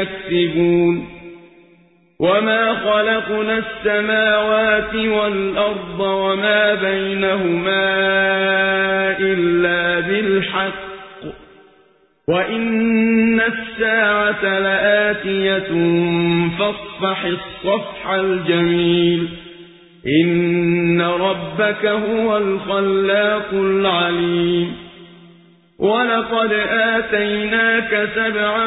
يكسبون. وما خلقنا السماوات والأرض وما بينهما إلا بالحق. وإن الساعة لآتية فاصفح الصفح الجميل. إن ربك هو الخلاق العليم. ولقد آتيناك سبعا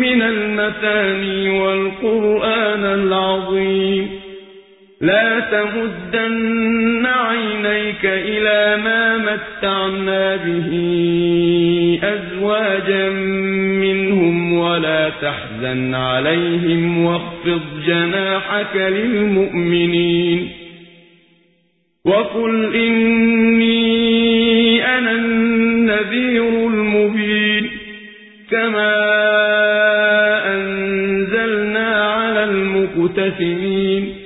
من المثاني والقرآن العظيم. لا تمدن عينيك إلى ما متعنا به أزواجا منهم ولا تحزن عليهم واخفض جناحك للمؤمنين. وقل إني مستثمين